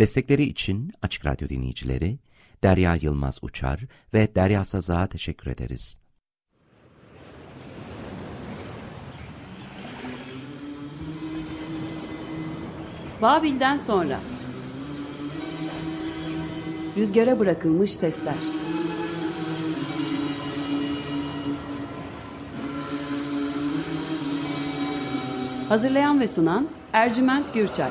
Destekleri için Açık Radyo dinleyicileri Derya Yılmaz Uçar ve Derya Saza'ya teşekkür ederiz. Babil'den sonra. Rüzgara bırakılmış sesler. Hazırlayan ve sunan Ercüment Gürçay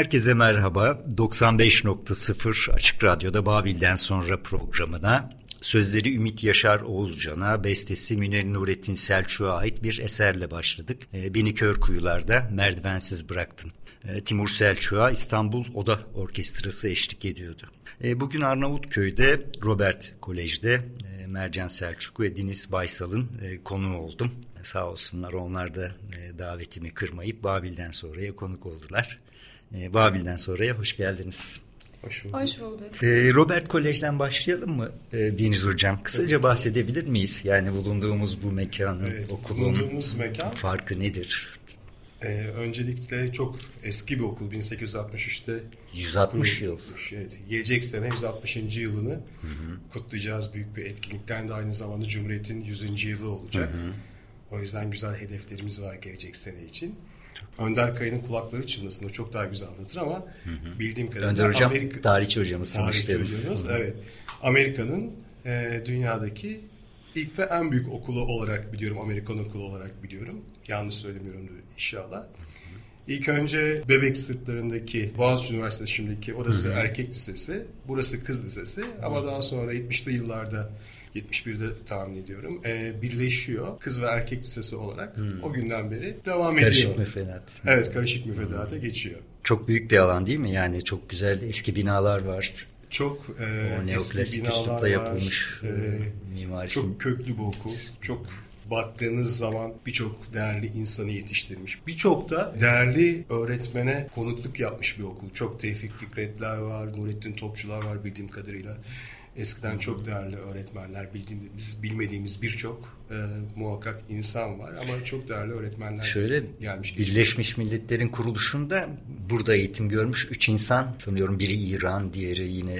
Herkese merhaba. 95.0 Açık Radyo'da Babil'den sonra programına Sözleri Ümit Yaşar Oğuzcan'a, bestesi Münir Nurettin Selçuk'a ait bir eserle başladık. Ee, Beni kör kuyularda merdivensiz bıraktın. Ee, Timur Selçuk'a İstanbul Oda Orkestrası eşlik ediyordu. Ee, bugün Arnavutköy'de Robert Kolej'de e, Mercan Selçuk ve Deniz Baysal'ın e, konuğu oldum. Sağ olsunlar onlar da e, davetimi kırmayıp Babil'den sonraya konuk oldular. Babil'den sonraya hoş geldiniz. Hoş bulduk. Hoş bulduk. Ee, Robert Kolej'den başlayalım mı ee, Deniz Hocam? Kısaca evet. bahsedebilir miyiz? Yani bulunduğumuz bu mekanın, evet, okulun bulunduğumuz mekan, farkı nedir? Ee, öncelikle çok eski bir okul. 1863'te 160 yıl. Evet, gelecek sene 160. yılını hı hı. kutlayacağız. Büyük bir etkinlikten de aynı zamanda Cumhuriyet'in 100. yılı olacak. Hı hı. O yüzden güzel hedeflerimiz var gelecek sene için. Önder Kaya'nın kulakları çınlasın çok daha güzel anlatır ama hı hı. bildiğim kadarıyla Önder Hocam Amerika, tarihçi hocamız tarihçi hocamız evet. Amerika'nın e, dünyadaki ilk ve en büyük okulu olarak biliyorum Amerikan okulu olarak biliyorum. Yanlış söylemiyorum inşallah. İlk önce Bebek Sırtları'ndaki Boğaziçi Üniversitesi şimdiki orası hı hı. erkek lisesi, burası kız lisesi. Ama daha sonra 70'li yıllarda 71'de tahmin ediyorum. E, birleşiyor. Kız ve erkek lisesi olarak. Hmm. O günden beri devam karışık ediyor. Karışık müfredat. Evet karışık müfredata hmm. geçiyor. Çok büyük bir alan değil mi? Yani çok güzel eski binalar var. Çok e, eski binalar yapılmış e, mimarisi. Çok köklü bir okul. Çok baktığınız zaman birçok değerli insanı yetiştirmiş. Birçok da değerli öğretmene konutluk yapmış bir okul. Çok Tevfik Fikretler var, Nurettin Topçular var bildiğim kadarıyla. Eskiden çok değerli öğretmenler, bildiğimiz, biz bilmediğimiz birçok e, muhakkak insan var ama çok değerli öğretmenler Şöyle, gelmiş. Geçmiş. Birleşmiş Milletler'in kuruluşunda burada eğitim görmüş üç insan sanıyorum biri İran, diğeri yine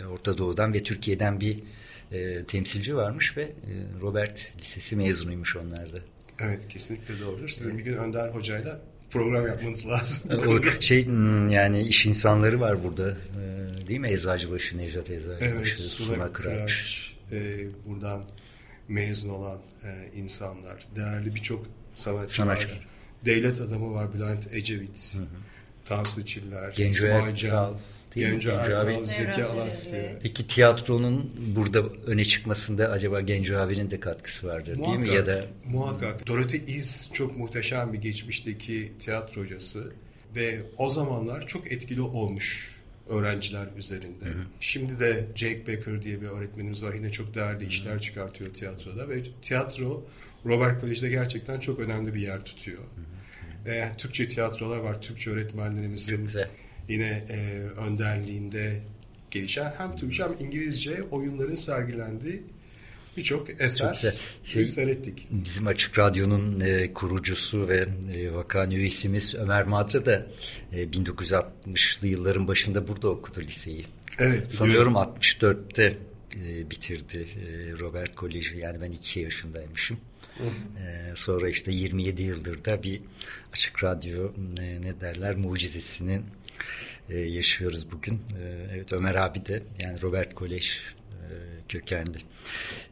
e, Orta Doğu'dan ve Türkiye'den bir e, temsilci varmış ve e, Robert Lisesi mezunuymuş onlar da. Evet kesinlikle doğrudur. Sizin bir gün Önder Hoca'yla program yapmanız lazım. o şey hmm, yani iş insanları var burada e, değil mi? Eczacıbaşı, Necdet Eczacıbaşı, evet, Suna Kıraç. Kıraç e, buradan mezun olan e, insanlar, değerli birçok sanatçı, sanatçı var. Devlet adamı var Bülent Ecevit, hı hı. Tansu Çiller, İsmail Can. Genco Erkan, Zeki Alasya. Peki tiyatronun burada öne çıkmasında acaba Genco abinin de katkısı vardır muhakkak, değil mi? Ya da Muhakkak. Dorothy Is çok muhteşem bir geçmişteki tiyatro hocası ve o zamanlar çok etkili olmuş öğrenciler üzerinde. Hı hı. Şimdi de Jake Becker diye bir öğretmenimiz var. Yine çok değerli hı hı. işler çıkartıyor tiyatroda ve tiyatro Robert College'de gerçekten çok önemli bir yer tutuyor. Hı hı. E, Türkçe tiyatrolar var. Türkçe öğretmenlerimizin yine e, önderliğinde gelişen hem Türkçe hem İngilizce oyunların sergilendiği birçok eser şey, seyrettik. Bizim Açık Radyo'nun e, kurucusu ve e, vakan üyesimiz Ömer Madra da e, 1960'lı yılların başında burada okudu liseyi. Evet. Sanıyorum 64'te e, bitirdi e, Robert Koleji. Yani ben iki yaşındaymışım. Hı E, sonra işte 27 yıldır da bir Açık Radyo e, ne derler mucizesinin e, yaşıyoruz bugün. E, evet Ömer abi de yani Robert Kolej e, kökenli.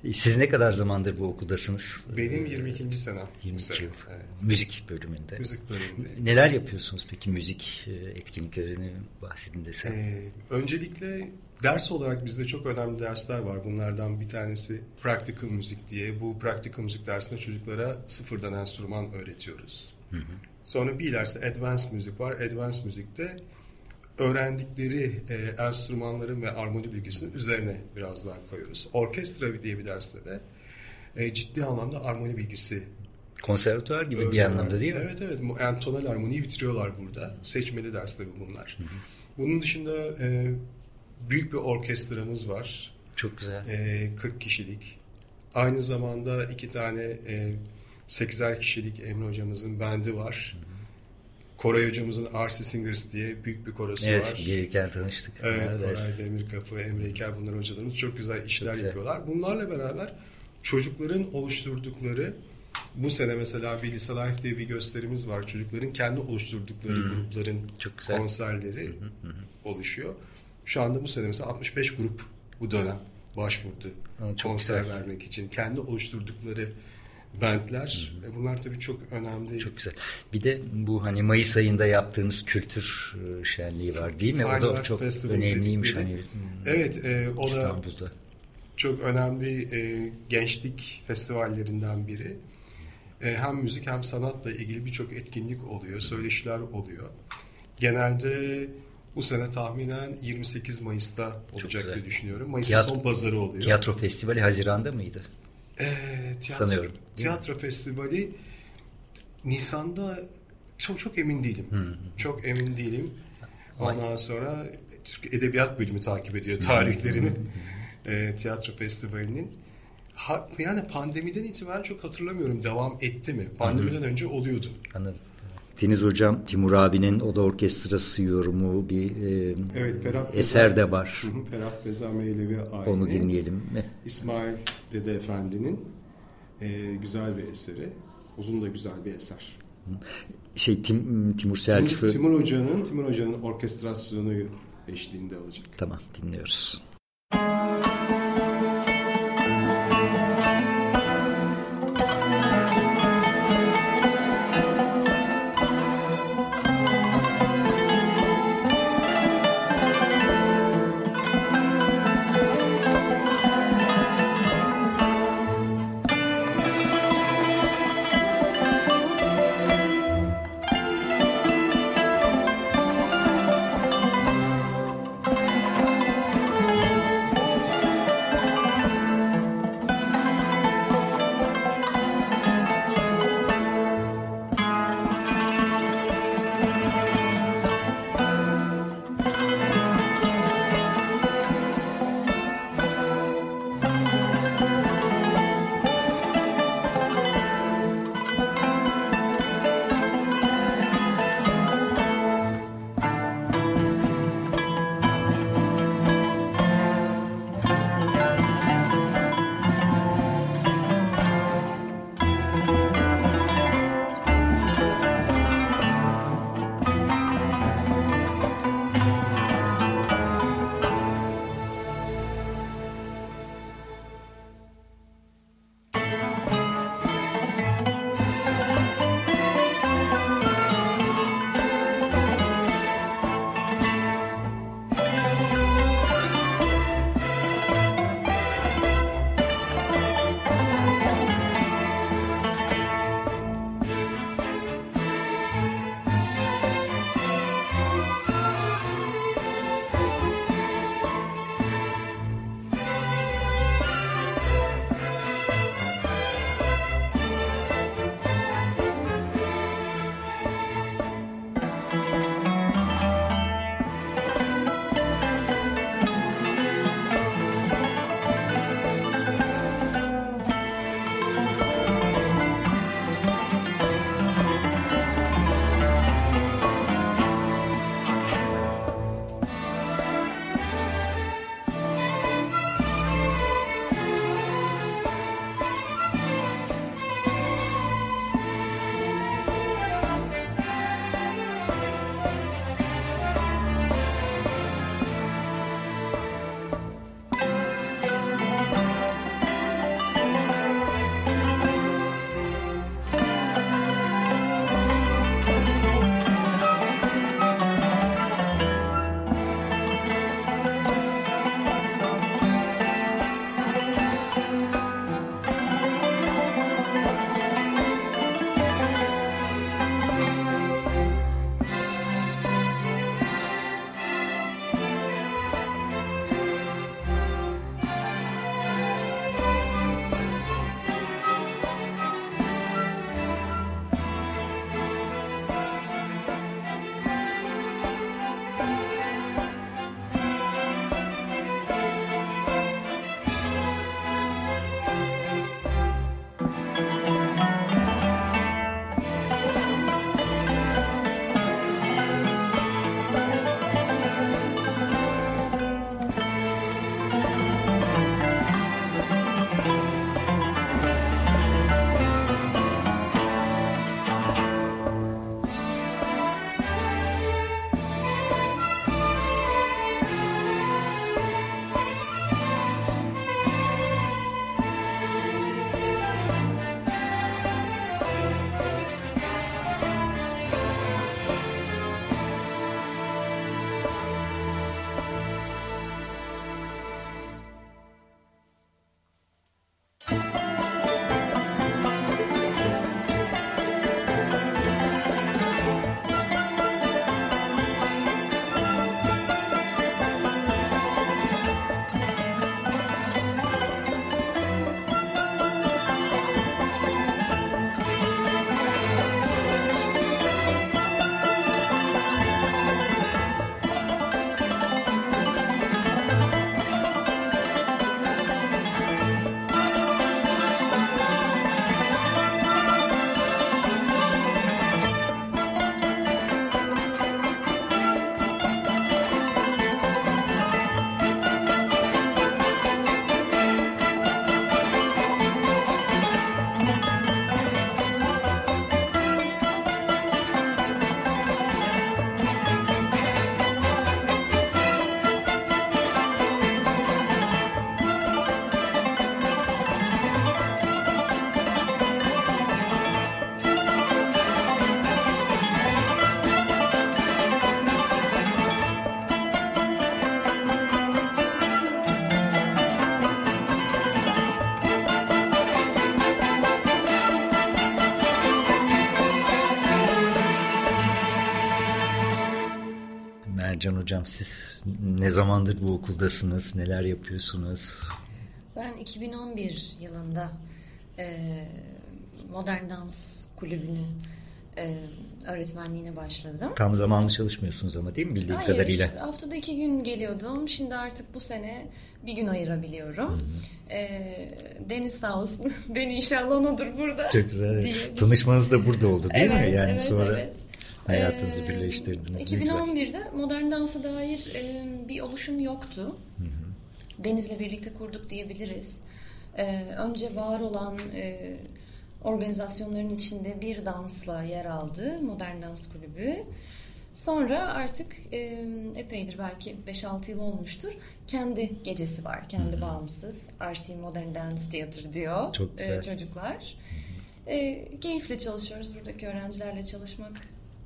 E, siz ne kadar zamandır bu okuldasınız? Benim 22. sene. 22 yıl. Evet. Müzik bölümünde. Müzik bölümünde. Neler yapıyorsunuz peki müzik e, etkinliklerini bahsedin desem? Ee, öncelikle ders olarak bizde çok önemli dersler var. Bunlardan bir tanesi practical müzik diye. Bu practical müzik dersinde çocuklara sıfırdan enstrüman öğretiyoruz. Hı hı. Sonra bir ilerisi advanced müzik var. Advanced müzikte öğrendikleri e, enstrümanların ve armoni bilgisinin üzerine biraz daha koyuyoruz. Orkestra diye bir derste de e, ciddi anlamda armoni bilgisi Konservatuar gibi bir anlamda değil mi? Evet evet. Yani tonal armoniyi bitiriyorlar burada. Seçmeli dersleri bunlar. Hı hı. Bunun dışında e, büyük bir orkestramız var. Çok güzel. E, 40 kişilik. Aynı zamanda iki tane e, 8'er kişilik Emre hocamızın bendi var. Hı hı. Koray hocamızın RC Singers diye büyük bir korosu evet, var. Evet, gelirken tanıştık. Evet, evet. Koray Demirkapı, Emre İker bunlar hocalarımız çok güzel işler çok güzel. yapıyorlar. Bunlarla beraber çocukların oluşturdukları bu sene mesela bir Lisa Life diye bir gösterimiz var. Çocukların kendi oluşturdukları hmm. grupların çok güzel. konserleri hı hı. oluşuyor. Şu anda bu sene mesela 65 grup bu dönem başvurdu. Ha, çok konser güzel. vermek için. Kendi oluşturdukları bentler. Ve bunlar tabii çok önemli. Çok güzel. Bir de bu hani Mayıs ayında yaptığınız kültür e, şenliği var değil mi? Fine o da çok Festival önemliymiş dedikleri. hani Evet, e, o da İstanbul'da. çok önemli e, gençlik festivallerinden biri. E, hem müzik hem sanatla ilgili birçok etkinlik oluyor, söyleşiler oluyor. Genelde bu sene tahminen 28 Mayıs'ta olacak diye düşünüyorum. Mayıs'ın son pazarı oluyor. Tiyatro festivali Haziran'da mıydı? E, tiyatro, Sanıyorum? Tiyatro festivali Nisan'da çok çok emin değilim. Çok emin değilim. Ondan sonra Türk Edebiyat Bölümü takip ediyor tarihlerini. e, tiyatro festivalinin. Ha, yani pandemiden itibaren çok hatırlamıyorum devam etti mi? Pandemiden önce oluyordu. Anladım. Deniz Hocam, Timur abinin Oda Orkestrası yorumu bir e, Evet, Ferah eser Feza- de var. Ferah Bezame Elevi Ayni. Onu dinleyelim? İsmail Dede Efendi'nin e, güzel bir eseri. Uzun da güzel bir eser. Şey Tim, Timur Timur, Selçuk. Timur Hoca'nın Timur Hoca'nın orkestrasyonu eşliğinde alacak. Tamam dinliyoruz. Mercan Hocam siz ne zamandır bu okuldasınız? Neler yapıyorsunuz? Ben 2011 yılında e, Modern Dans Kulübü'nü e, öğretmenliğine başladım. Tam zamanlı çalışmıyorsunuz ama değil mi bildiğim Hayır, kadarıyla? haftada iki gün geliyordum. Şimdi artık bu sene bir gün ayırabiliyorum. E, Deniz sağ olsun. Beni inşallah onudur burada. Çok güzel. diye- Tanışmanız da burada oldu değil mi? Evet, Yani evet, sonra evet. Hayatınızı Ee, birleştirdiniz. Ne güzel. 2011'de modern dansa dair e, bir oluşum yoktu. Deniz'le birlikte kurduk diyebiliriz. E, önce var olan e, organizasyonların içinde bir dansla yer aldı Modern Dans Kulübü. Sonra artık e, epeydir belki 5-6 yıl olmuştur. Kendi gecesi var. Kendi bağımsız. RC Modern Dance Theater diyor Çok güzel. e, çocuklar. E, keyifle çalışıyoruz. Buradaki öğrencilerle çalışmak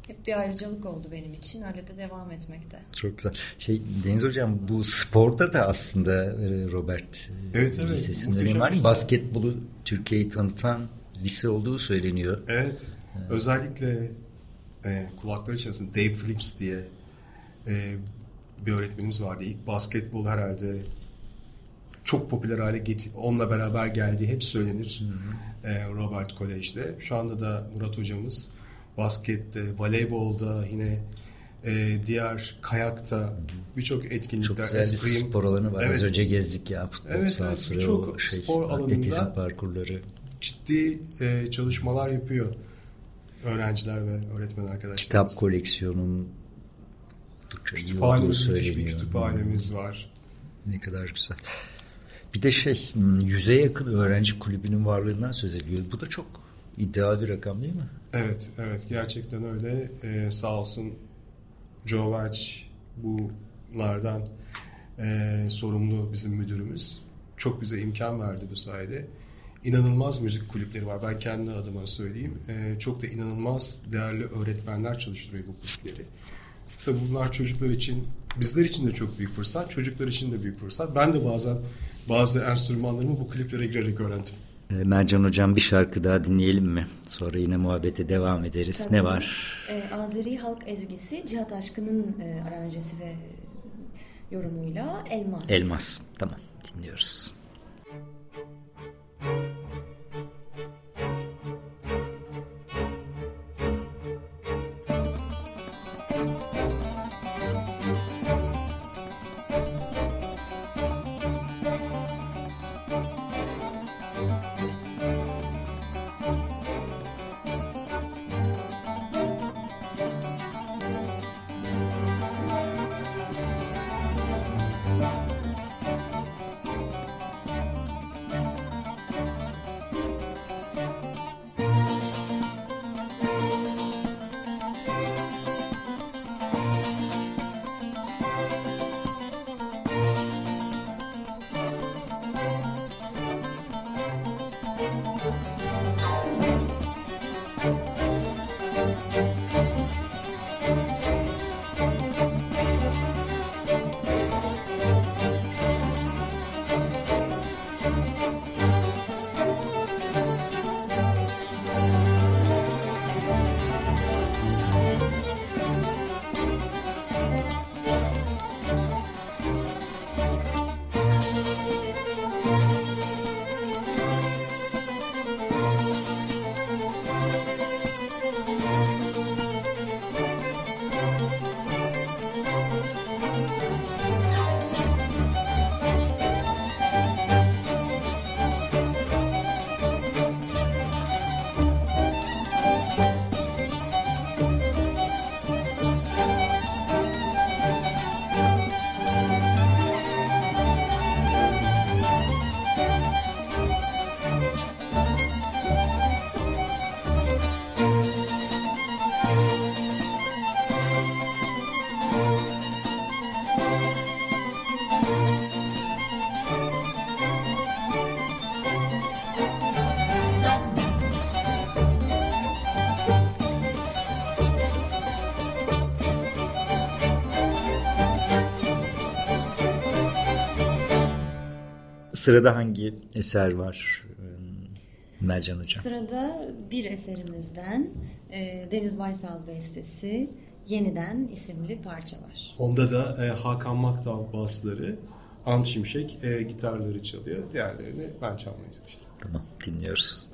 hep bir ayrıcalık oldu benim için. Öyle de devam etmekte. Çok güzel. Şey Deniz Hocam bu sporda da aslında e, Robert e, Evet, evet. Lisesi'nin önemi var. Basketbolu Türkiye'yi tanıtan lise olduğu söyleniyor. Evet. Özellikle e, kulakları içerisinde Dave Phillips diye e, bir öğretmenimiz vardı. İlk basketbol herhalde çok popüler hale getir onunla beraber geldiği hep söylenir e, Robert Kolej'de. Şu anda da Murat hocamız baskette, voleybolda yine e, diğer kayakta birçok Çok etkinlikler, güzel bir eskrim- spor alanı var. Evet. Az önce gezdik ya futbol Evet, evet. sahası ve Birçok şey, spor alanında- parkurları. ciddi e, çalışmalar yapıyor öğrenciler ve öğretmen arkadaşlarımız. Kitap koleksiyonun Kütüphanemiz, müthiş bir kütüphanemiz var. Ne kadar güzel. Bir de şey, hmm, yüze yakın öğrenci kulübünün varlığından söz ediliyor. Bu da çok iddialı bir rakam değil mi? Evet, evet gerçekten öyle. Ee, sağ olsun Welch bunlardan e, sorumlu bizim müdürümüz. Çok bize imkan verdi bu sayede. İnanılmaz müzik kulüpleri var. Ben kendi adıma söyleyeyim. Ee, çok da inanılmaz değerli öğretmenler çalıştırıyor bu kulüpleri. Tabii bunlar çocuklar için, bizler için de çok büyük fırsat, çocuklar için de büyük fırsat. Ben de bazen bazı enstrümanlarımı bu kulüplere girerek öğrendim. Ee, Mercan Hocam bir şarkı daha dinleyelim mi? Sonra yine muhabbete devam ederiz. Tabii. Ne var? Ee, Azeri halk ezgisi Cihat Aşkı'nın e, aranjesi ve yorumuyla Elmas. Elmas. Tamam dinliyoruz. Sırada hangi eser var Mercan Hocam? Sırada bir eserimizden e, Deniz Baysal bestesi Yeniden isimli parça var. Onda da e, Hakan Maktal basları, Ant Şimşek e, gitarları çalıyor. Diğerlerini ben çalmaya çalıştım. Tamam dinliyoruz.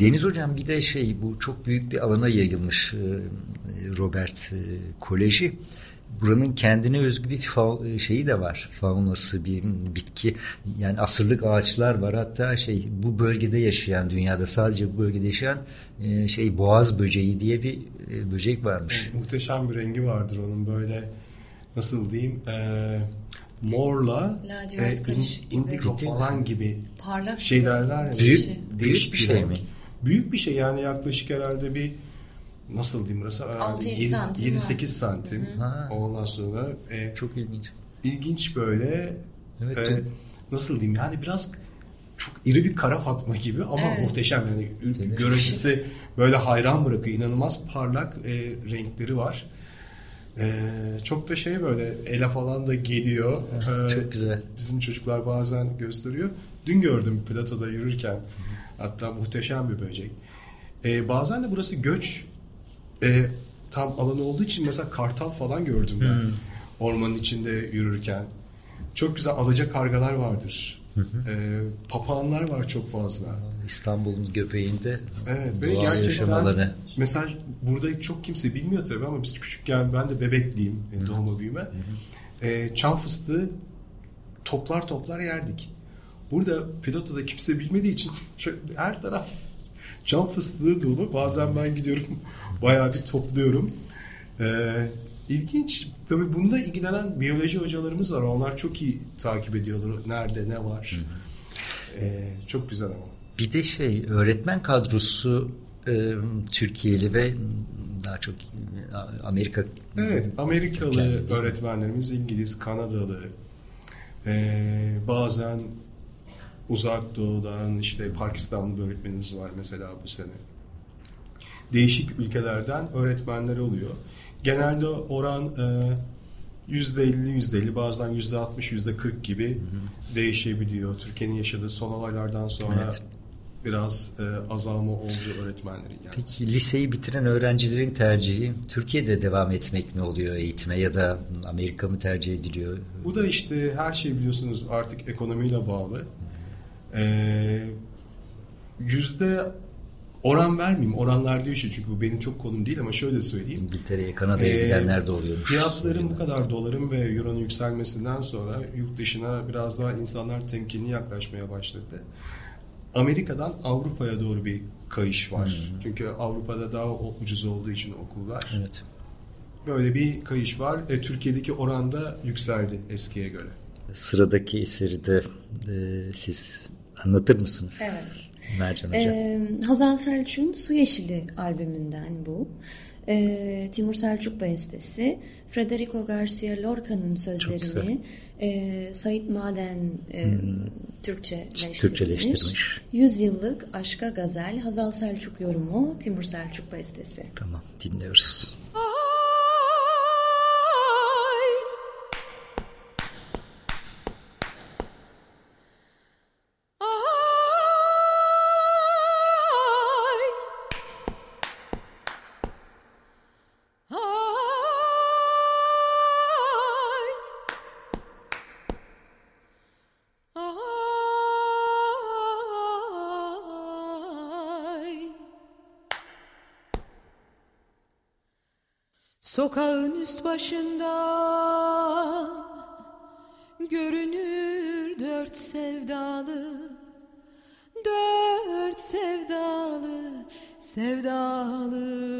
Deniz Hocam bir de şey bu çok büyük bir alana yayılmış e, Robert e, Koleji. Buranın kendine özgü bir fa- şeyi de var. Faunası bir bitki yani asırlık ağaçlar var. Hatta şey bu bölgede yaşayan dünyada sadece bu bölgede yaşayan e, şey boğaz böceği diye bir böcek varmış. Muhteşem bir rengi vardır onun böyle nasıl diyeyim e, morla Lacivert e, indigo falan gibi Parlak şey derler ya. Büyük, şey, büyük bir şey mi? Büyük bir şey yani yaklaşık herhalde bir nasıl diyeyim burası herhalde 6-7 santim 7-8 santim. Ha. Ondan sonra e, Çok ilginç. ilginç böyle Evet, e, nasıl diyeyim yani biraz çok iri bir kara fatma gibi ama Evet. muhteşem yani Evet. görüntüsü böyle hayran bırakıyor inanılmaz parlak e, renkleri var. E, çok da şey böyle ele falan da geliyor. E, Çok güzel. Bizim çocuklar bazen gösteriyor. Dün gördüm platoda yürürken. Hatta muhteşem bir böcek. E, bazen de burası göç e, tam alanı olduğu için mesela kartal falan gördüm ben. Ormanın içinde yürürken. Çok güzel alaca kargalar vardır. E, papağanlar var çok fazla. İstanbul'un göbeğinde Evet ve gerçekten yaşam alanı. mesela burada çok kimse bilmiyor tabii ama biz küçükken ben de bebekliyim e, doğma büyüme. E, çam fıstığı toplar toplar yerdik. Burada Pilota'da kimse bilmediği için her taraf çam fıstığı dolu. Bazen ben gidiyorum bayağı bir topluyorum. E, ilginç. Tabii bunda ilgilenen biyoloji hocalarımız var. Onlar çok iyi takip ediyorlar. Nerede ne var. E, çok güzel ama. Bir de şey öğretmen kadrosu e, Türkiye'li ve daha çok e, Amerika Evet, Amerikalı öğretmenlerimiz İngiliz, Kanadalı, ee, bazen uzak doğudan işte Pakistanlı bir öğretmenimiz var mesela bu sene. Değişik ülkelerden öğretmenler oluyor. Genelde oran e, %50, %50 bazen %60, %40 gibi değişebiliyor. Türkiye'nin yaşadığı son olaylardan sonra Evet. biraz e, azalma oldu öğretmenlerin yani. Peki liseyi bitiren öğrencilerin tercihi Türkiye'de devam etmek mi oluyor eğitime ya da Amerika mı tercih ediliyor? Bu da işte her şey biliyorsunuz artık ekonomiyle bağlı. Ee, yüzde oran vermeyeyim. Oranlar değişiyor çünkü bu benim çok konum değil ama şöyle söyleyeyim. İngiltere'ye, Kanada'ya Ee, gidenler doğruyormuş. Fiyatların bu kadar doların ve euronun yükselmesinden sonra yurt dışına biraz daha insanlar temkinli yaklaşmaya başladı. Amerika'dan Avrupa'ya doğru bir kayış var. Çünkü Avrupa'da daha ucuz olduğu için okullar. Evet. Böyle bir kayış var. E, Türkiye'deki oran da yükseldi eskiye göre. Sıradaki eseri de e, siz anlatır mısınız? Evet. Mercan Hoca. Ee, Hazal Selçuk'un Su Yeşili albümünden bu. Ee, Timur Selçuk bestesi. Federico Garcia Lorca'nın sözlerini e, Sait Maden e, Türkçeleştirmiş. Türkçeleştirmiş. Yüzyıllık Aşka Gazel Hazal Selçuk yorumu Timur Selçuk bestesi. Tamam dinliyoruz. Sokağın üst başında görünür dört sevdalı Dört sevdalı sevdalı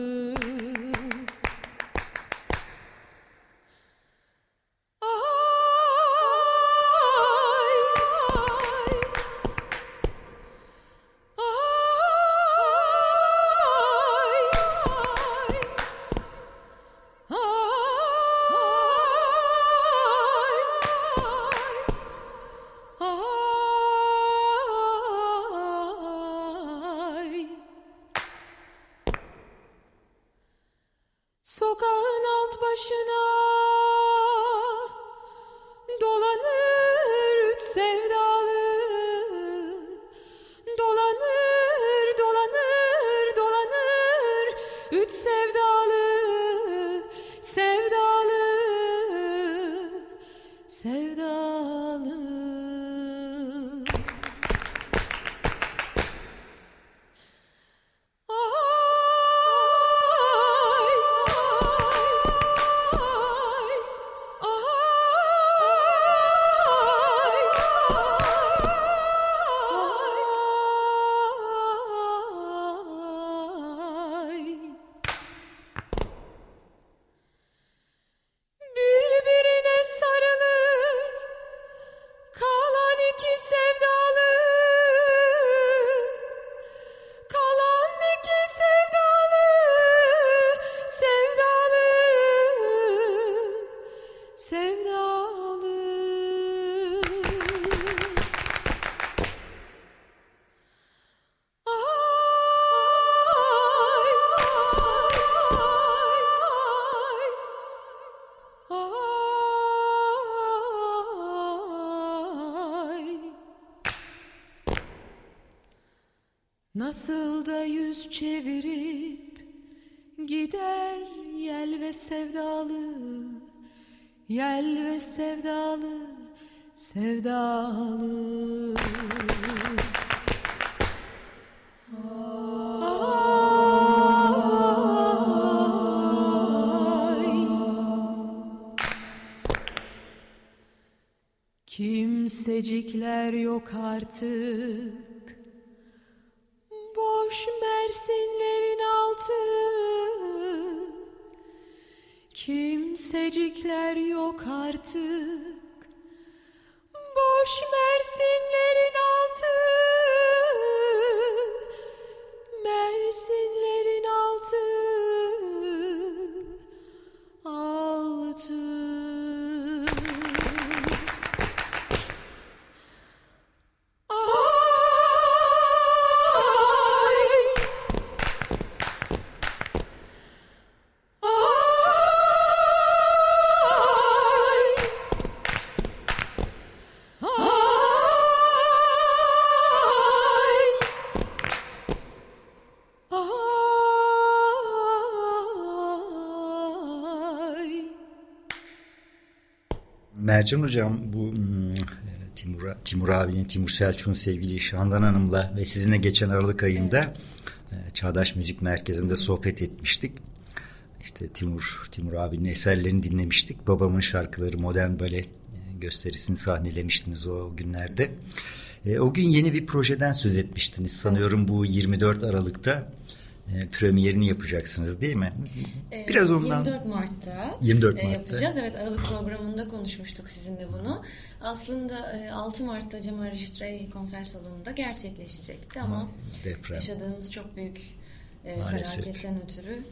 yok artık Mercan Hocam bu hmm, Timur, Timur abinin, Timur Selçuk'un sevgili Şandan Hanım'la ve sizinle geçen Aralık ayında evet. Çağdaş Müzik Merkezi'nde sohbet etmiştik. İşte Timur, Timur abinin eserlerini dinlemiştik. Babamın şarkıları modern bale gösterisini sahnelemiştiniz o günlerde. E, o gün yeni bir projeden söz etmiştiniz. Sanıyorum bu 24 Aralık'ta e, premierini yapacaksınız değil mi? Ee, Biraz ondan 24 Mart'ta 24 Mart'ta yapacağız. Evet Aralık programında konuşmuştuk sizinle bunu. Aslında 6 e, Mart'ta Cemal Reşit konser salonunda gerçekleşecekti ama Deprem. yaşadığımız çok büyük e, felaketten ötürü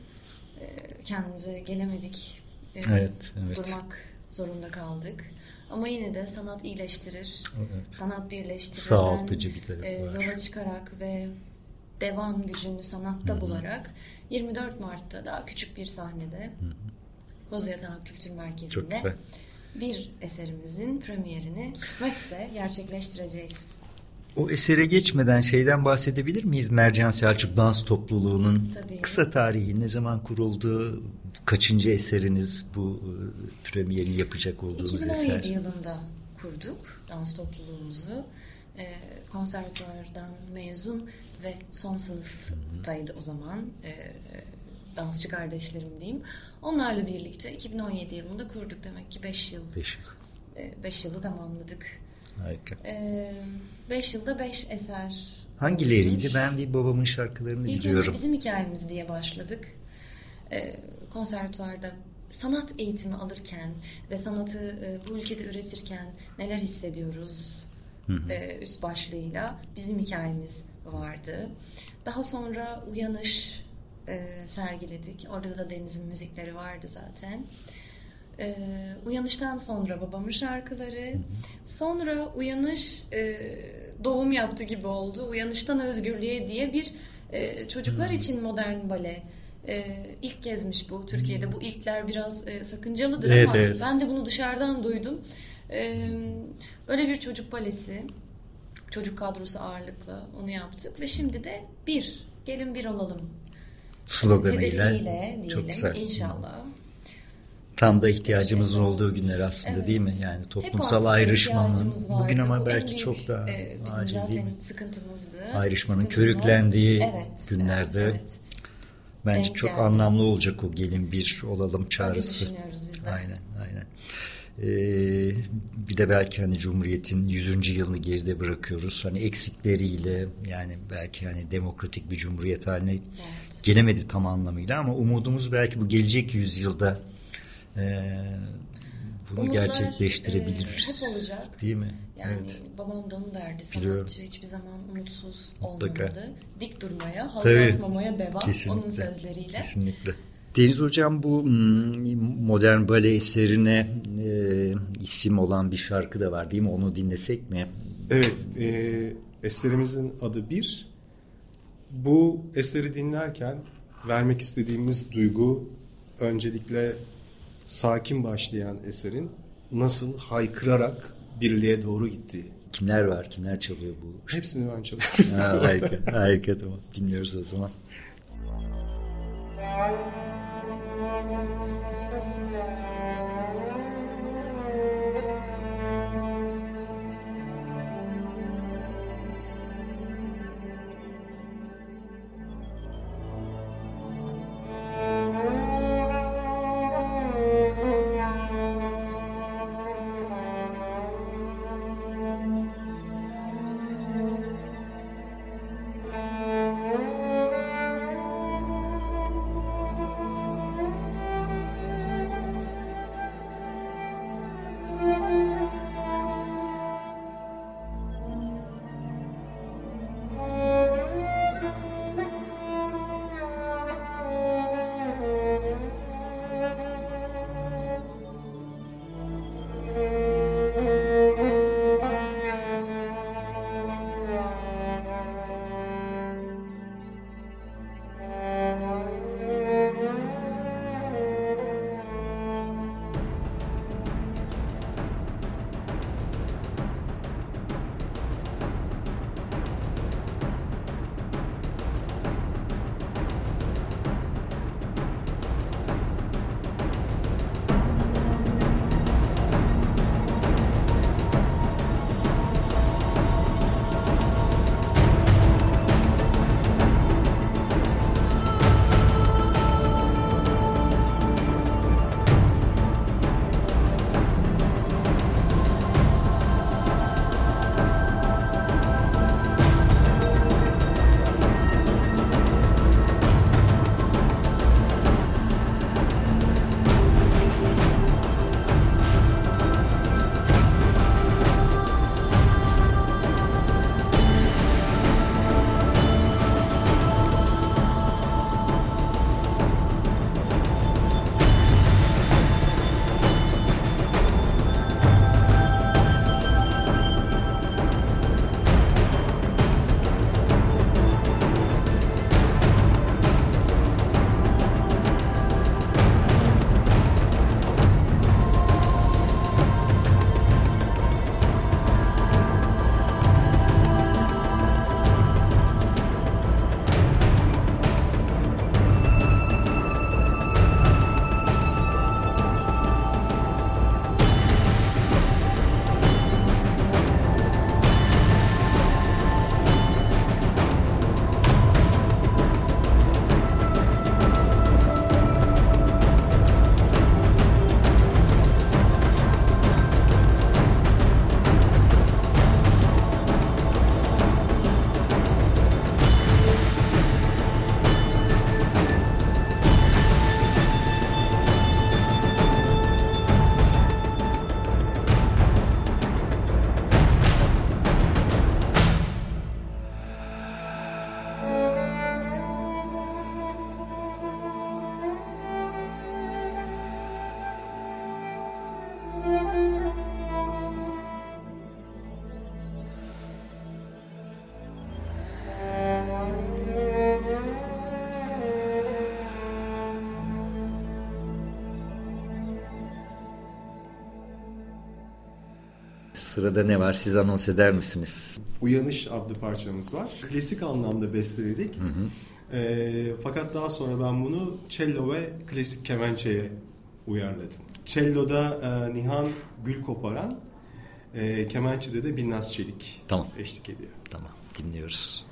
kendimize gelemedik. Evet, evet. Durmak zorunda kaldık. Ama yine de sanat iyileştirir. Evet. Sanat birleştirir. Sağaltıcı bir tarafı var. Yola çıkarak ve devam gücünü sanatta bularak 24 Mart'ta daha küçük bir sahnede Kozyatağı Kültür Merkezi'nde bir eserimizin premierini kısmetse gerçekleştireceğiz. O esere geçmeden şeyden bahsedebilir miyiz? Mercan Selçuk Dans Topluluğu'nun Tabii. kısa tarihi, ne zaman kuruldu, kaçıncı eseriniz bu e, premierini yapacak olduğunuz 2017 eser? 2017 yılında kurduk dans topluluğumuzu. E, konservatuvardan mezun ve son sınıftaydı o zaman e, dansçı kardeşlerim diyeyim. Onlarla birlikte 2017 yılında kurduk demek ki 5 yıl. 5 yıl. 5 e, yılı tamamladık. Harika. 5 e, yılda 5 eser. Hangileriydi? Olmuş. Ben bir babamın şarkılarını İlk biliyorum. İlk önce bizim hikayemiz diye başladık. E, konservatuvarda sanat eğitimi alırken ve sanatı e, bu ülkede üretirken neler hissediyoruz? Hı hı. E, üst başlığıyla bizim hikayemiz vardı. Daha sonra Uyanış e, sergiledik. Orada da Deniz'in müzikleri vardı zaten. E, uyanıştan sonra babamın şarkıları. Sonra Uyanış e, doğum yaptı gibi oldu. Uyanıştan Özgürlüğe diye bir e, çocuklar için modern bale e, ilk gezmiş bu Türkiye'de. Bu ilkler biraz e, sakıncalıdır evet, ama evet. ben de bunu dışarıdan duydum. E, böyle bir çocuk balesi çocuk kadrosu ağırlıklı onu yaptık ve şimdi de bir gelin bir olalım sloganıyla diyelim çok güzel. inşallah. Tam da ihtiyacımızın olduğu günler aslında evet. değil mi? Yani toplumsal ayrışmanın bugün ama Bu belki büyük, çok daha e, bizim acil zaten değil mi? sıkıntımızdı. Ayrışmanın körüklendiği evet, günlerde evet, evet. bence Denk çok geldi. anlamlı olacak o gelin bir olalım çağrısı. Öyle düşünüyoruz biz de. Aynen. Ee, bir de belki hani Cumhuriyet'in 100. yılını geride bırakıyoruz. Hani eksikleriyle yani belki hani demokratik bir cumhuriyet haline evet. gelemedi tam anlamıyla ama umudumuz belki bu gelecek yüzyılda e, bunu Umutlar, gerçekleştirebiliriz. E, hep olacak. Değil mi? Yani evet. babam da onu derdi. Sanatçı Biliyorum. hiçbir zaman umutsuz olmamalı. Dik durmaya, halı atmamaya devam. Kesinlikle. Onun sözleriyle. Kesinlikle. Deniz Hocam bu hmm, modern bale eserine e, isim olan bir şarkı da var değil mi? Onu dinlesek mi? Evet. E, eserimizin adı Bir. Bu eseri dinlerken vermek istediğimiz duygu öncelikle sakin başlayan eserin nasıl haykırarak birliğe doğru gitti. Kimler var? Kimler çalıyor bu? Hepsini ben çalıyorum. ha, harika. harika tamam. Dinliyoruz o zaman. Sırada ne var? Siz anons eder misiniz? Uyanış adlı parçamız var. Klasik anlamda besteledik. Ee, fakat daha sonra ben bunu cello ve klasik kemençeye uyarladım. Cello'da e, Nihan Gül Koparan, e, kemençede de Binnaz Çelik Tamam. eşlik ediyor. Tamam dinliyoruz.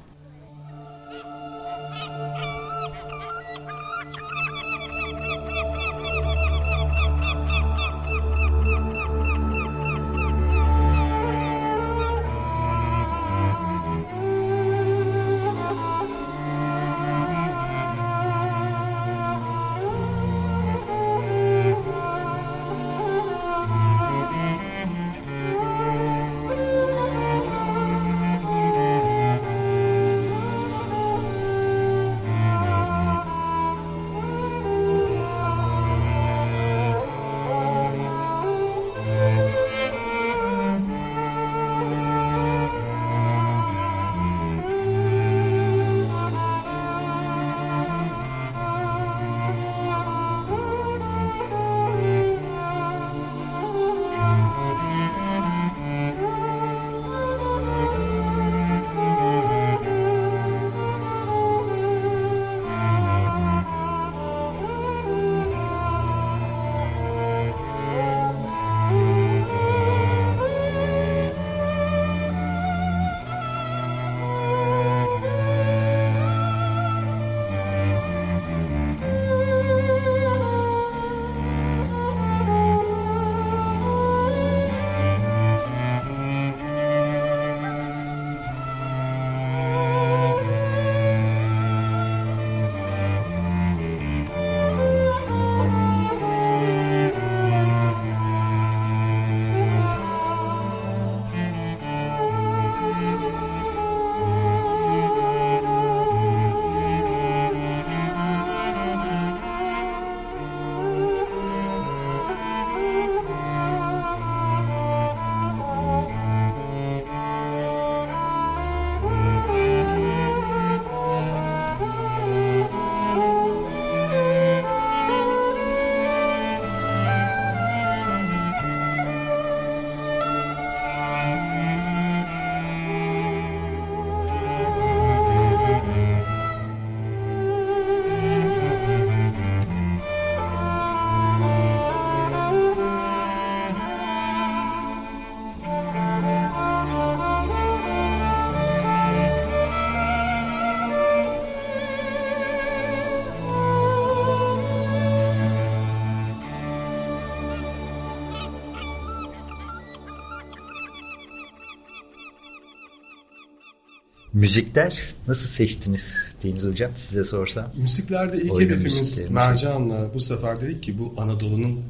Müzikler nasıl seçtiniz Deniz Hocam size sorsam? Müziklerde ilk Oyun hedefimiz Mercan'la bu sefer dedik ki bu Anadolu'nun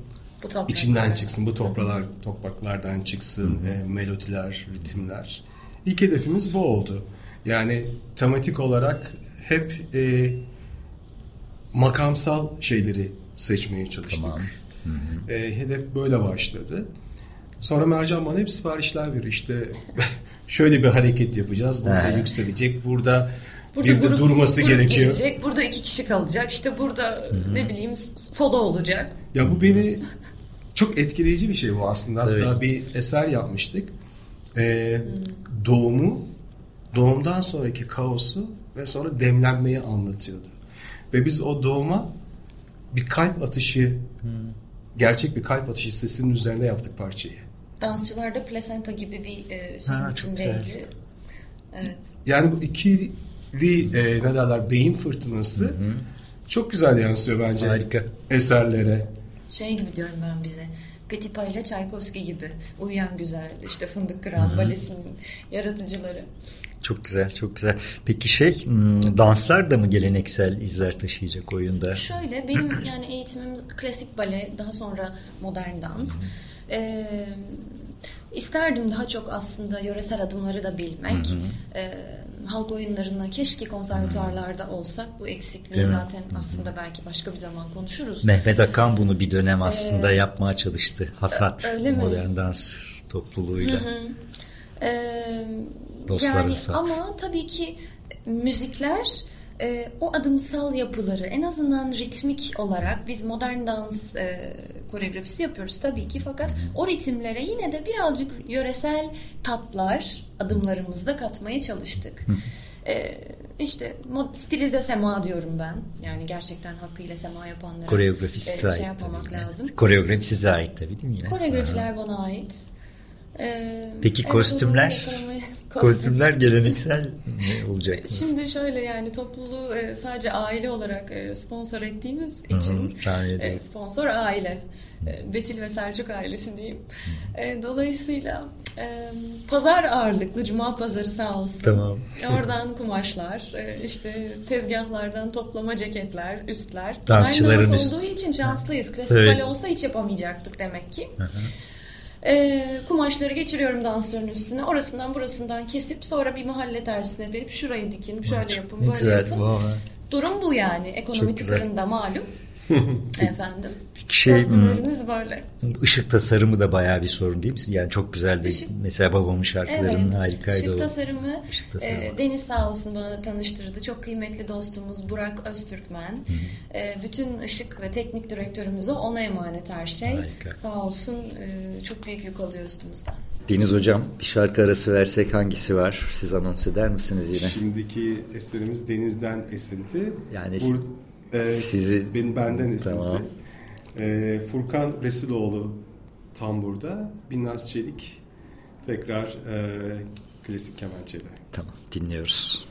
Bu içinden çıksın, bu topralar, topraklardan çıksın, e, melodiler, ritimler. İlk hedefimiz bu oldu. Yani tematik olarak hep e, makamsal şeyleri seçmeye çalıştık. Tamam. E, hedef böyle başladı. Sonra Mercan bana hep siparişler veriyor. İşte şöyle bir hareket yapacağız. Burada He. yükselecek. Burada, Burada bir de grup- durması grup gerekiyor. gelecek, burada iki kişi kalacak. İşte burada ne bileyim solo olacak. Ya bu beni çok etkileyici bir şey bu aslında. Tabii. Hatta bir eser yapmıştık. Ee, doğumu, doğumdan sonraki kaosu ve sonra demlenmeyi anlatıyordu. Ve biz o doğuma bir kalp atışı, gerçek bir kalp atışı sesinin üzerine yaptık parçayı. Dansçılarda plasenta gibi bir e, şeyin Ha, içindeydi. Evet. Yani bu ikili e, ne derler beyin fırtınası çok güzel yansıyor bence Harika. eserlere. Şey gibi diyorum ben bize. Petipa ile Tchaikovsky gibi. Uyuyan Güzel, işte Fındık Kıran Balesi'nin yaratıcıları. Çok güzel, çok güzel. Peki şey, hmm, danslar da mı geleneksel izler taşıyacak oyunda? Şöyle benim yani eğitimim klasik bale, daha sonra modern dans. Ee, isterdim daha çok aslında yöresel adımları da bilmek. Ee, halk oyunlarına keşke konservatuarlarda olsak bu eksikliği Değil mi? zaten aslında belki başka bir zaman konuşuruz. Mehmet Akan bunu bir dönem aslında yapmaya çalıştı. Hasat öyle mi? modern dans topluluğuyla. Ee, Dostlar yani Hasat. ama tabii ki müzikler e, o adımsal yapıları en azından ritmik olarak biz modern dans e, koreografisi yapıyoruz tabii ki fakat o ritimlere yine de birazcık yöresel tatlar adımlarımızda katmaya çalıştık. E, işte stilize sema diyorum ben. Yani gerçekten hakkıyla sema yapanlara Koreografi e, ait. şey yapmamak tabii. lazım. Koreografi size ait tabii değil mi? Koreografiler bana ait. Ee, Peki kostümler? Kostümler geleneksel ne olacak? Şimdi şöyle yani topluluğu e, sadece aile olarak e, sponsor ettiğimiz için e, sponsor aile. E, Betil ve Selçuk ailesi diyeyim. Dolayısıyla pazar ağırlıklı cuma pazarı sağ olsun. Tamam. Oradan kumaşlar, işte tezgahlardan toplama ceketler, üstler. Dansçıların üst- olduğu için şanslıyız. Klasik Evet. olsa hiç yapamayacaktık demek ki. E, kumaşları geçiriyorum dansların üstüne. Orasından burasından kesip sonra bir mahalle tersine verip şurayı dikin, şöyle yapın, böyle yapın. Durum bu yani. Ekonomi tıkırında malum. Efendim. Şey, Kostümlerimiz böyle. Işık tasarımı da bayağı bir sorun değil mi? Yani çok güzel de Işık- mesela babamın şarkılarının Evet. harikaydı Işık o. tasarımı, Işık tasarımı. e, Deniz sağ olsun bana tanıştırdı. Çok kıymetli dostumuz Burak Öztürkmen. E, bütün ışık ve teknik direktörümüze ona emanet her şey. Harika. Sağ olsun e, çok büyük yük alıyor üstümüzden. Deniz Hocam bir şarkı arası versek hangisi var? Siz anons eder misiniz yine? Şimdiki eserimiz Deniz'den esinti. Yani Bur- e, sizi- benim benden esinti. Tamam. E, Furkan Resiloğlu tam burada. Binnaz Çelik tekrar e, klasik kemençede. Tamam dinliyoruz.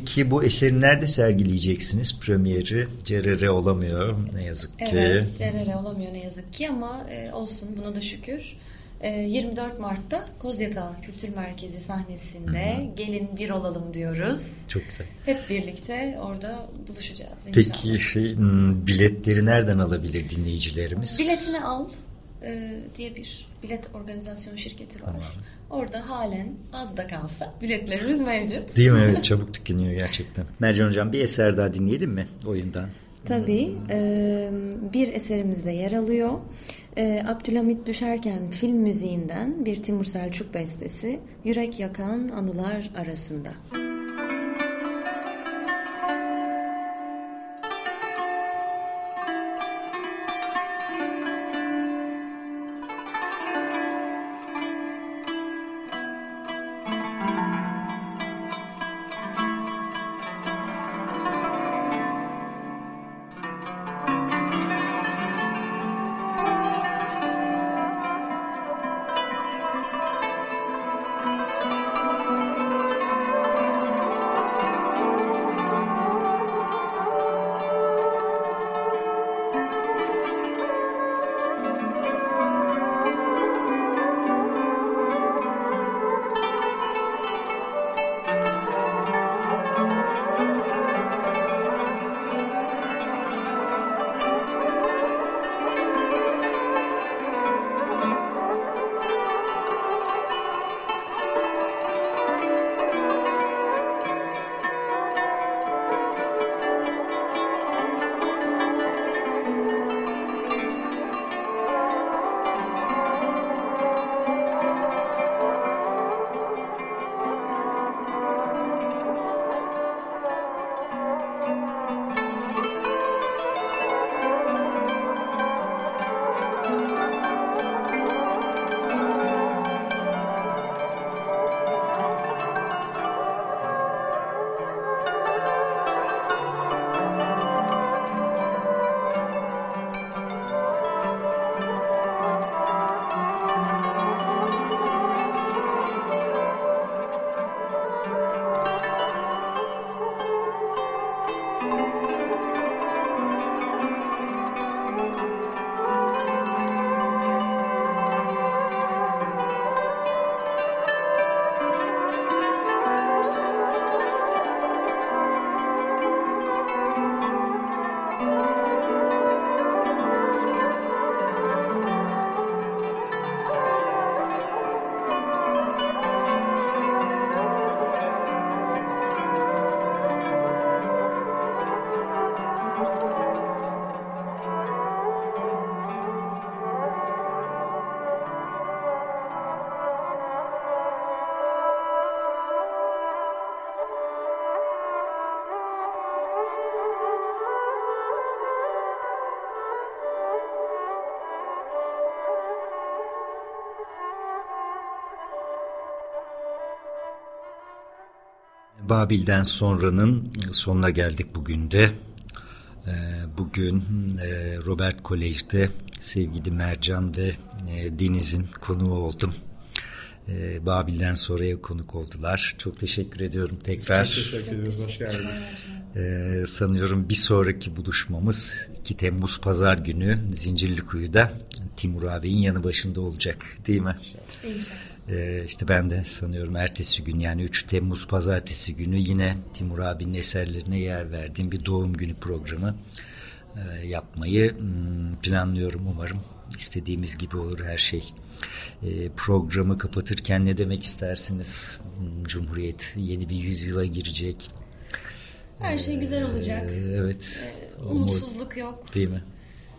Peki bu eseri nerede sergileyeceksiniz? Premieri CRR olamıyor ne yazık ki. Evet, CRR olamıyor ne yazık ki ama e, olsun buna da şükür. E, 24 Mart'ta Kozyatağı Kültür Merkezi sahnesinde gelin bir olalım diyoruz. Çok güzel. Hep birlikte orada buluşacağız inşallah. Peki şey biletleri nereden alabilir dinleyicilerimiz? Biletini al. E, diye bir bilet organizasyon şirketi var. Orada halen az da kalsa biletlerimiz mevcut. Değil mi? Evet çabuk tükeniyor gerçekten. Mercan Hocam bir eser daha dinleyelim mi oyundan? Tabii e, bir eserimizde yer alıyor. E, Abdülhamit Düşerken film müziğinden bir Timur Selçuk bestesi Yürek Yakan Anılar Arasında. Babil'den sonranın sonuna geldik bugün de. Ee, bugün e, Robert Kolej'de sevgili Mercan ve e, Deniz'in konuğu oldum. Ee, Babil'den sonraya konuk oldular. Çok teşekkür ediyorum tekrar. Çok teşekkür ederiz. Hoş geldiniz. Ee, sanıyorum bir sonraki buluşmamız 2 Temmuz Pazar günü Zincirlikuyu'da Timur abinin yanı başında olacak değil mi? İnşallah. Ee, işte ben de sanıyorum ertesi gün yani 3 Temmuz pazartesi günü yine Timur abinin eserlerine yer verdiğim bir doğum günü programı yapmayı hmm, planlıyorum umarım. istediğimiz gibi olur her şey. E, programı kapatırken ne demek istersiniz? Hmm, Cumhuriyet yeni bir yüzyıla girecek. Her şey güzel olacak. Ee, evet. Umutsuzluk yok. Değil mi?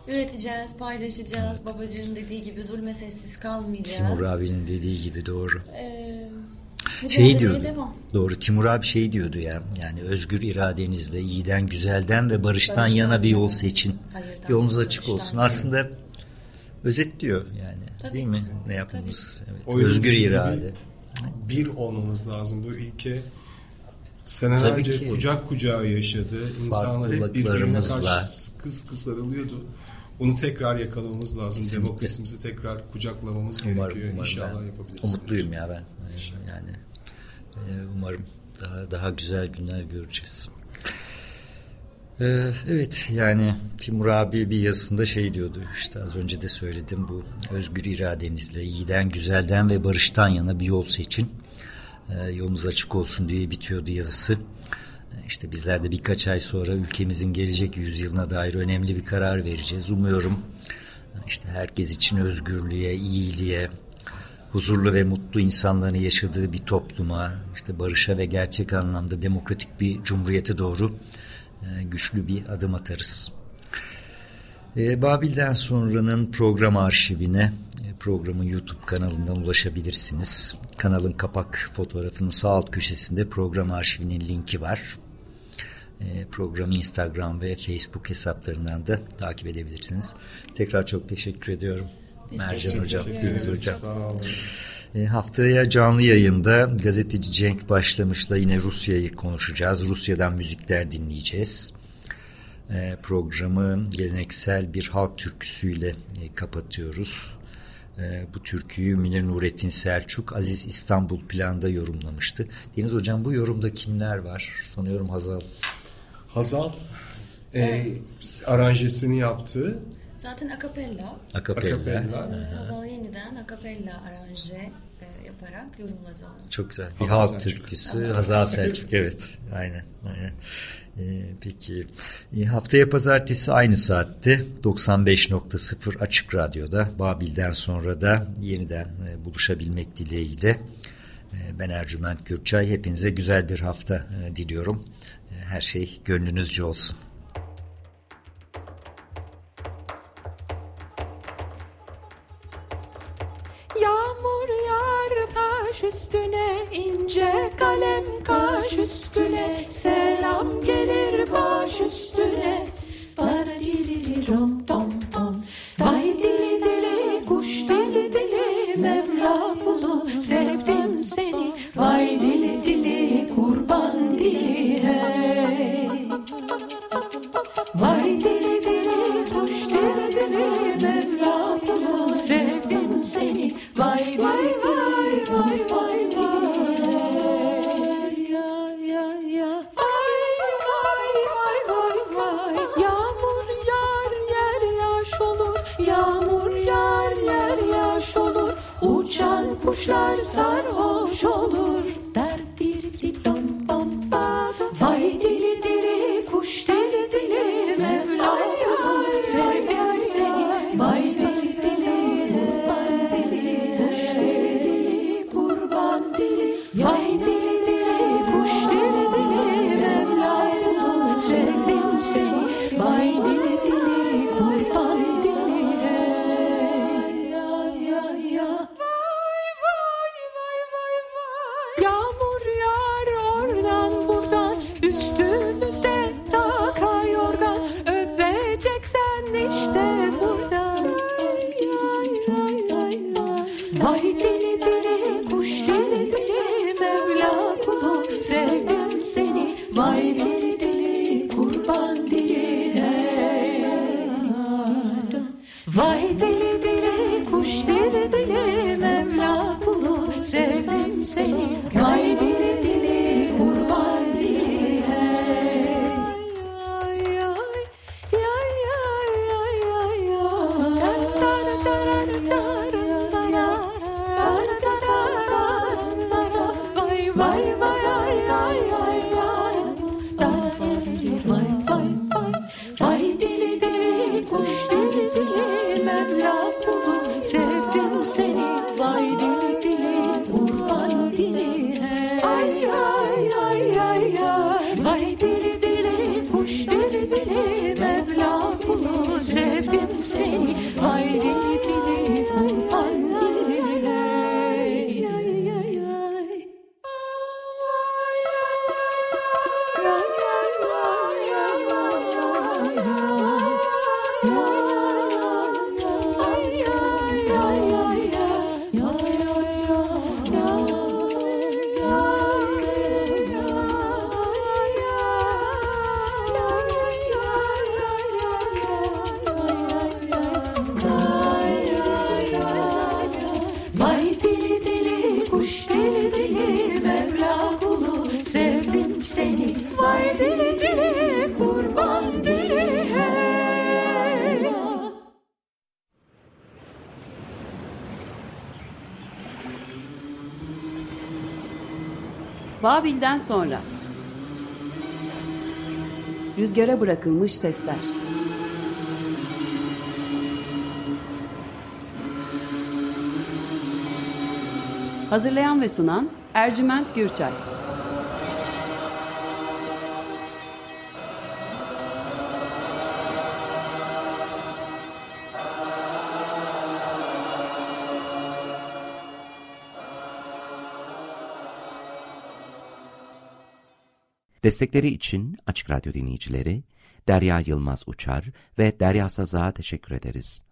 Üreteceğiz, paylaşacağız. Babacığın dediği gibi zulme sessiz kalmayacağız. Timur abinin dediği gibi doğru. Ee, Şey diyordu. Devam. Doğru Timur abi şey diyordu ya. Yani özgür iradenizle iyiden güzelden ve barıştan, Barıştan yana bir yol seçin. Hayırdan, Yolunuz açık olsun. yana. Aslında özetliyor yani. Tabii. Değil mi? Ne yapmamız? Evet. O Özgür irade. Bir olmamız lazım. Bu ülke senelerce ki. kucak kucağa yaşadı. İnsanlar hep birbirine karşı kız kız sarılıyordu. Onu tekrar yakalamamız lazım. Kesinlikle. Demokrasimizi tekrar kucaklamamız Umarım, gerekiyor. umarım İnşallah ben yapabiliriz. Umutluyum ya ben. Yani umarım daha daha güzel günler göreceğiz. Ee, evet yani Timur abi bir yazısında şey diyordu işte az önce de söyledim bu özgür iradenizle iyiden güzelden ve barıştan yana bir yol seçin Ee, yolunuz açık olsun diye bitiyordu yazısı. Ee, İşte bizler de birkaç ay sonra ülkemizin gelecek yüzyılına dair önemli bir karar vereceğiz. Umuyorum işte herkes için özgürlüğe, iyiliğe, huzurlu ve mutlu insanların yaşadığı bir topluma, işte barışa ve gerçek anlamda demokratik bir cumhuriyete doğru e, güçlü bir adım atarız. E, Babil'den sonranın program arşivine e, programın YouTube kanalından ulaşabilirsiniz. Kanalın kapak fotoğrafının sağ alt köşesinde program arşivinin linki var. Programı Instagram ve Facebook hesaplarından da takip edebilirsiniz. Tekrar çok teşekkür ediyorum. Mercan Hocam, Deniz Hocam. Sağ olun. E, haftaya canlı yayında gazeteci Cenk Başlamış'la yine Rusya'yı konuşacağız. Rusya'dan müzikler dinleyeceğiz. E, programı geleneksel bir halk türküsüyle e, kapatıyoruz. E, bu türküyü Münir Nurettin Selçuk Aziz İstanbul planda yorumlamıştı. Deniz Hocam bu yorumda kimler var? Sanıyorum Hazal. Hazal e, aranjesini yaptı. Zaten akapella. Akapella. akapella. Ee, Hazal yeniden akapella aranje yaparak yorumladı onu. Çok güzel. Bir halk türküsü. Hazal Selçuk evet. Aynen. aynen. Ee, peki ee, haftaya pazartesi aynı saatte 95.0 Açık Radyo'da Babil'den sonra da yeniden e, buluşabilmek dileğiyle e, ben Ercüment Gürçay hepinize güzel bir hafta e, diliyorum. Her şey gönlünüzce olsun. Üstüne ince kalem kaş üstüne. Selam gelir baş üstüne. Para dili rom tom tom. Vay dili dili kuş dili dili Mevla Filmden sonra. Rüzgara bırakılmış sesler. Hazırlayan ve sunan Ercüment Gürçay. Destekleri için Açık Radyo dinleyicileri Derya Yılmaz Uçar ve Derya Sazak'a teşekkür ederiz.